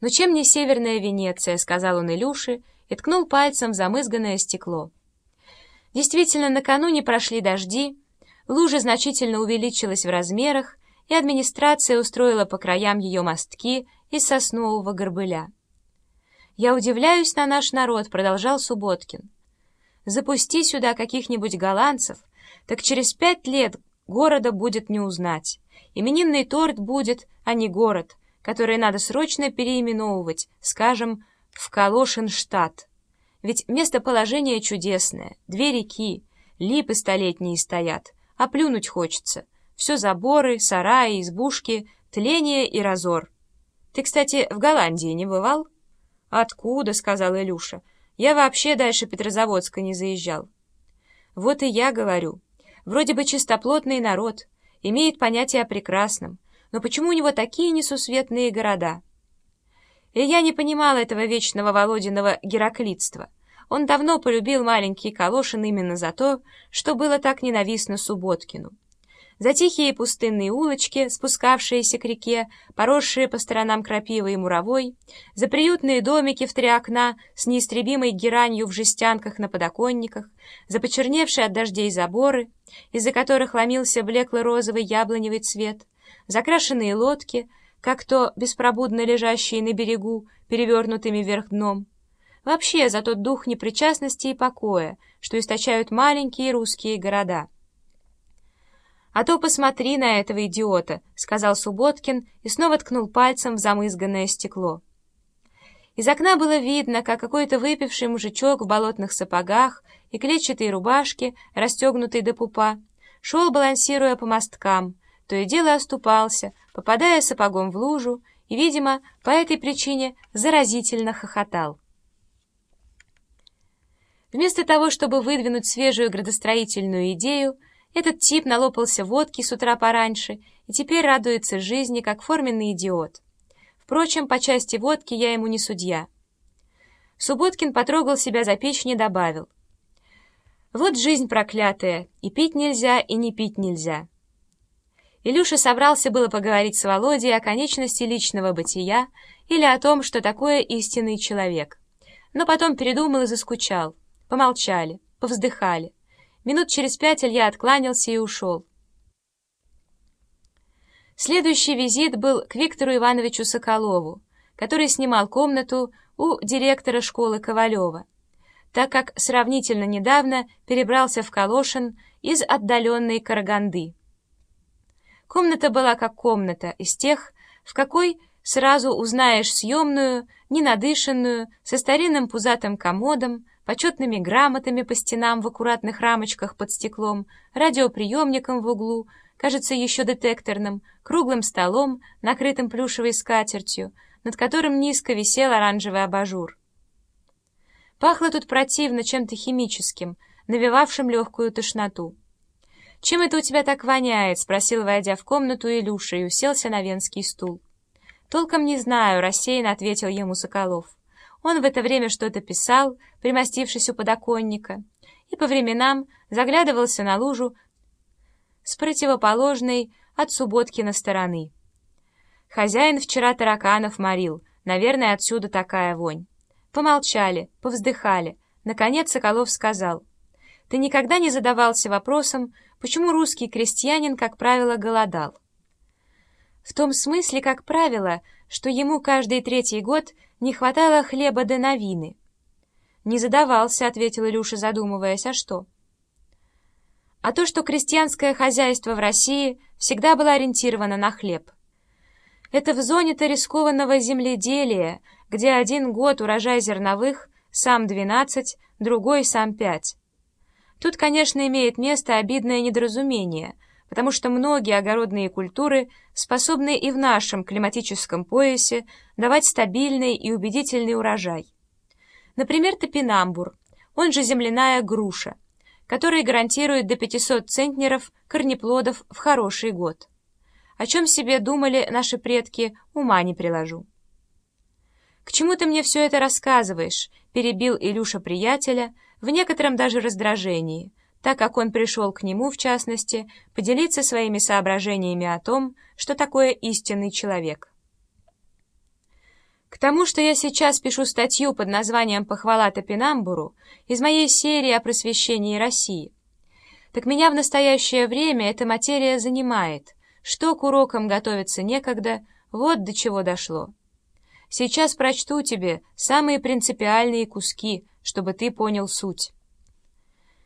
«Ну чем не северная Венеция?» — сказал он Илюше и ткнул пальцем в замызганное стекло. Действительно, накануне прошли дожди, лужа значительно увеличилась в размерах, и администрация устроила по краям ее мостки из соснового горбыля. «Я удивляюсь на наш народ», — продолжал Субботкин. «Запусти сюда каких-нибудь голландцев, так через пять лет города будет не узнать. Именинный торт будет, а не город, который надо срочно переименовывать, скажем, в Калошинштадт. Ведь местоположение чудесное, две реки, липы столетние стоят, а плюнуть хочется. Все заборы, сараи, избушки, тление и разор. Ты, кстати, в Голландии не бывал? Откуда, сказал Илюша. Я вообще дальше Петрозаводска не заезжал. Вот и я говорю. Вроде бы чистоплотный народ, имеет понятие о прекрасном, но почему у него такие несусветные города? И я не понимал этого вечного Володиного гераклитства. Он давно полюбил маленький Калошин именно за то, что было так ненавистно Субботкину. За тихие пустынные улочки, спускавшиеся к реке, поросшие по сторонам крапивой и муровой, за приютные домики в три окна с неистребимой геранью в жестянках на подоконниках, за почерневшие от дождей заборы, из-за которых ломился блекло-розовый яблоневый цвет, закрашенные лодки, как то беспробудно лежащие на берегу, перевернутыми вверх дном, Вообще за тот дух непричастности и покоя, что источают маленькие русские города. «А то посмотри на этого идиота», — сказал Субботкин и снова ткнул пальцем в замызганное стекло. Из окна было видно, как какой-то выпивший мужичок в болотных сапогах и клетчатой рубашке, расстегнутой до пупа, шел, балансируя по мосткам, то и дело оступался, попадая сапогом в лужу, и, видимо, по этой причине заразительно хохотал. Вместо того, чтобы выдвинуть свежую градостроительную идею, этот тип налопался водки с утра пораньше и теперь радуется жизни, как форменный идиот. Впрочем, по части водки я ему не судья. Субботкин потрогал себя за печень и добавил. «Вот жизнь проклятая, и пить нельзя, и не пить нельзя». Илюша собрался было поговорить с Володей о конечности личного бытия или о том, что такое истинный человек. Но потом передумал и заскучал. Помолчали, повздыхали. Минут через пять Илья откланялся и ушел. Следующий визит был к Виктору Ивановичу Соколову, который снимал комнату у директора школы Ковалева, так как сравнительно недавно перебрался в Калошин из отдаленной Караганды. Комната была как комната, из тех, в какой сразу узнаешь съемную, ненадышанную, со старинным пузатым комодом, почетными грамотами по стенам в аккуратных рамочках под стеклом, радиоприемником в углу, кажется, еще детекторным, круглым столом, накрытым плюшевой скатертью, над которым низко висел оранжевый абажур. Пахло тут противно чем-то химическим, навевавшим легкую тошноту. «Чем это у тебя так воняет?» — спросил, войдя в комнату Илюша, и уселся на венский стул. «Толком не знаю», — рассеянно ответил ему Соколов. Он в это время что-то писал, примостившись у подоконника, и по временам заглядывался на лужу с противоположной от Субботкина стороны. Хозяин вчера тараканов морил, наверное, отсюда такая вонь. Помолчали, повздыхали. Наконец Соколов сказал, «Ты никогда не задавался вопросом, почему русский крестьянин, как правило, голодал?» В том смысле, как правило, что ему каждый третий год не хватало хлеба до новины. «Не задавался», — ответил Илюша, задумываясь, «а что?» «А то, что крестьянское хозяйство в России всегда было ориентировано на хлеб. Это в зоне-то рискованного земледелия, где один год урожай зерновых, сам двенадцать, другой сам пять. Тут, конечно, имеет место обидное недоразумение — потому что многие огородные культуры способны и в нашем климатическом поясе давать стабильный и убедительный урожай. Например, топинамбур, он же земляная груша, который гарантирует до 500 центнеров корнеплодов в хороший год. О чем себе думали наши предки, ума не приложу. «К чему ты мне все это рассказываешь?» — перебил Илюша приятеля, в некотором даже раздражении — так как он пришел к нему, в частности, поделиться своими соображениями о том, что такое истинный человек. К тому, что я сейчас пишу статью под названием «Похвала Топинамбуру» из моей серии о просвещении России. Так меня в настоящее время эта материя занимает. Что к урокам готовиться некогда, вот до чего дошло. Сейчас прочту тебе самые принципиальные куски, чтобы ты понял суть.